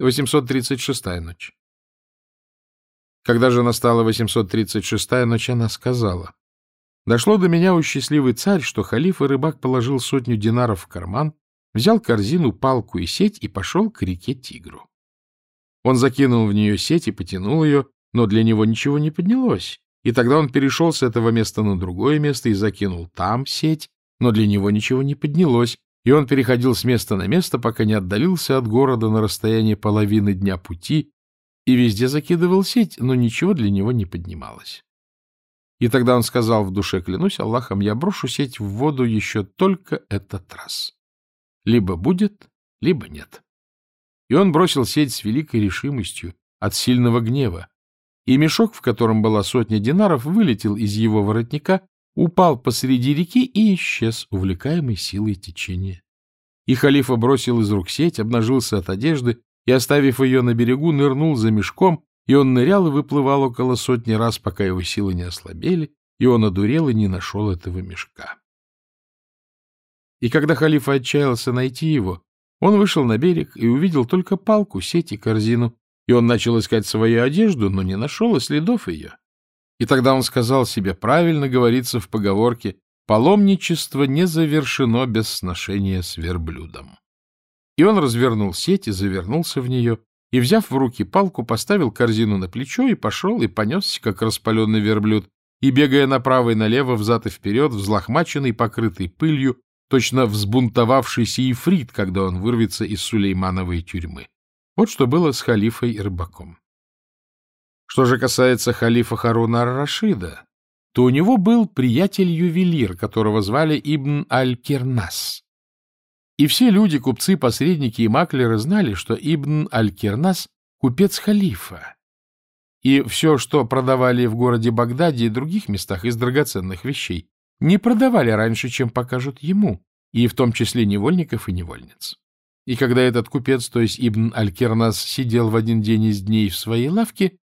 836-я ночь. Когда же настала 836-я ночь, она сказала, «Дошло до меня, у счастливый царь, что халиф и рыбак положил сотню динаров в карман, взял корзину, палку и сеть и пошел к реке Тигру. Он закинул в нее сеть и потянул ее, но для него ничего не поднялось, и тогда он перешел с этого места на другое место и закинул там сеть, но для него ничего не поднялось, и он переходил с места на место, пока не отдалился от города на расстояние половины дня пути, и везде закидывал сеть, но ничего для него не поднималось. И тогда он сказал в душе, клянусь Аллахом, я брошу сеть в воду еще только этот раз. Либо будет, либо нет. И он бросил сеть с великой решимостью, от сильного гнева, и мешок, в котором была сотня динаров, вылетел из его воротника, упал посреди реки и исчез, увлекаемый силой течения. И халифа бросил из рук сеть, обнажился от одежды и, оставив ее на берегу, нырнул за мешком, и он нырял и выплывал около сотни раз, пока его силы не ослабели, и он одурел и не нашел этого мешка. И когда халифа отчаялся найти его, он вышел на берег и увидел только палку, сеть и корзину, и он начал искать свою одежду, но не нашел и следов ее. И тогда он сказал себе, правильно говорится в поговорке, паломничество не завершено без сношения с верблюдом. И он развернул сеть и завернулся в нее, и, взяв в руки палку, поставил корзину на плечо и пошел, и понесся, как распаленный верблюд, и, бегая направо и налево, взад и вперед, взлохмаченный, покрытый пылью, точно взбунтовавшийся ифрит, когда он вырвется из Сулеймановой тюрьмы. Вот что было с халифой и рыбаком. Что же касается халифа Харуна ар-Рашида, то у него был приятель-ювелир, которого звали Ибн Аль-Кирнас. И все люди, купцы, посредники и маклеры знали, что Ибн Аль-Кирнас — купец халифа. И все, что продавали в городе Багдаде и других местах из драгоценных вещей, не продавали раньше, чем покажут ему, и в том числе невольников и невольниц. И когда этот купец, то есть Ибн Аль-Кернас, сидел в один день из дней в своей лавке,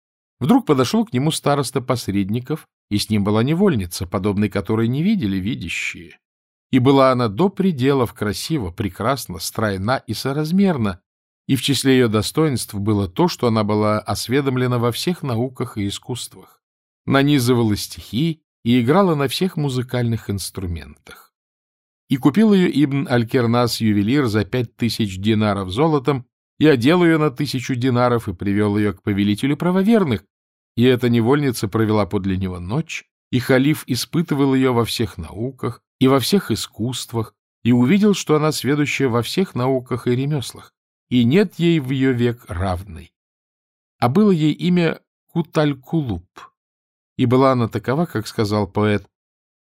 вдруг подошел к нему староста посредников, и с ним была невольница, подобной которой не видели видящие. И была она до пределов красива, прекрасна, стройна и соразмерна, и в числе ее достоинств было то, что она была осведомлена во всех науках и искусствах, нанизывала стихи и играла на всех музыкальных инструментах. И купил ее Ибн Аль-Кернас ювелир за пять тысяч динаров золотом, и одел ее на тысячу динаров, и привел ее к повелителю правоверных, и эта невольница провела подле него ночь, и халиф испытывал ее во всех науках и во всех искусствах, и увидел, что она сведущая во всех науках и ремеслах, и нет ей в ее век равной. А было ей имя Куталь-Кулуб, и была она такова, как сказал поэт,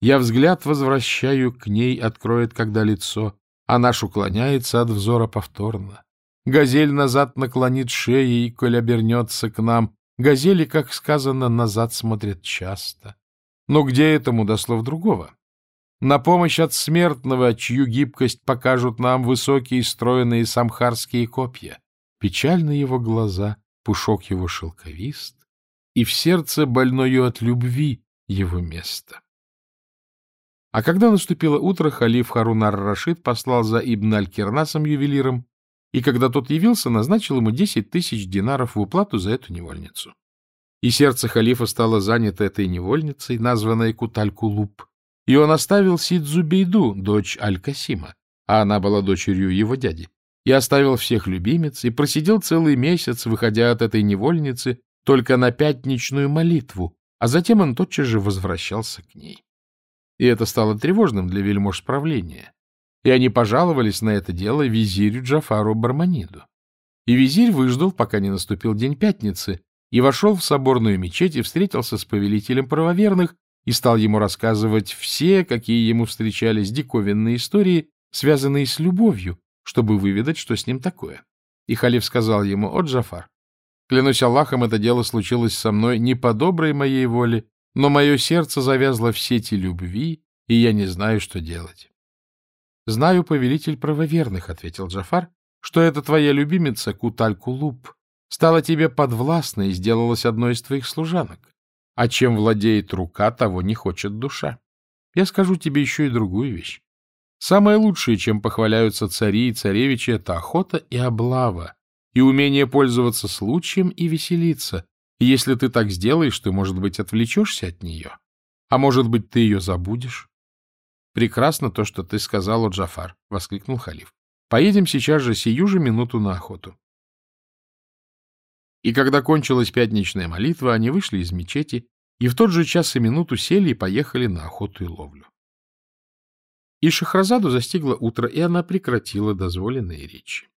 я взгляд возвращаю к ней, откроет когда лицо, а наш уклоняется от взора повторно. Газель назад наклонит шеи, коль обернется к нам. Газели, как сказано, назад смотрят часто. Но где этому до слов другого? На помощь от смертного, чью гибкость покажут нам высокие стройные самхарские копья. Печальны его глаза, пушок его шелковист, и в сердце больною от любви его место. А когда наступило утро, халиф Харун ар-Рашид послал за Ибн аль-Кирнасом ювелиром, и когда тот явился, назначил ему десять тысяч динаров в уплату за эту невольницу. И сердце халифа стало занято этой невольницей, названной Куталь-Кулуб, и он оставил Сидзубейду, дочь Аль-Касима, а она была дочерью его дяди, и оставил всех любимец, и просидел целый месяц, выходя от этой невольницы только на пятничную молитву, а затем он тотчас же возвращался к ней и это стало тревожным для вельмож правления. И они пожаловались на это дело визирю Джафару Барманиду. И визирь выждал, пока не наступил день пятницы, и вошел в соборную мечеть и встретился с повелителем правоверных и стал ему рассказывать все, какие ему встречались диковинные истории, связанные с любовью, чтобы выведать, что с ним такое. И халиф сказал ему, «О, Джафар, клянусь Аллахом, это дело случилось со мной не по доброй моей воле, но мое сердце завязло в сети любви, и я не знаю, что делать. — Знаю, повелитель правоверных, — ответил Джафар, — что эта твоя любимица Куталь-Кулуб стала тебе подвластной и сделалась одной из твоих служанок. А чем владеет рука, того не хочет душа. Я скажу тебе еще и другую вещь. Самое лучшее, чем похваляются цари и царевичи, — это охота и облава. и умение пользоваться случаем и веселиться. И если ты так сделаешь, ты, может быть, отвлечешься от нее. А может быть, ты ее забудешь. — Прекрасно то, что ты сказал, Джафар, — воскликнул халиф. — Поедем сейчас же, сию же минуту на охоту. И когда кончилась пятничная молитва, они вышли из мечети и в тот же час и минуту сели и поехали на охоту и ловлю. И Шахразаду застигло утро, и она прекратила дозволенные речи.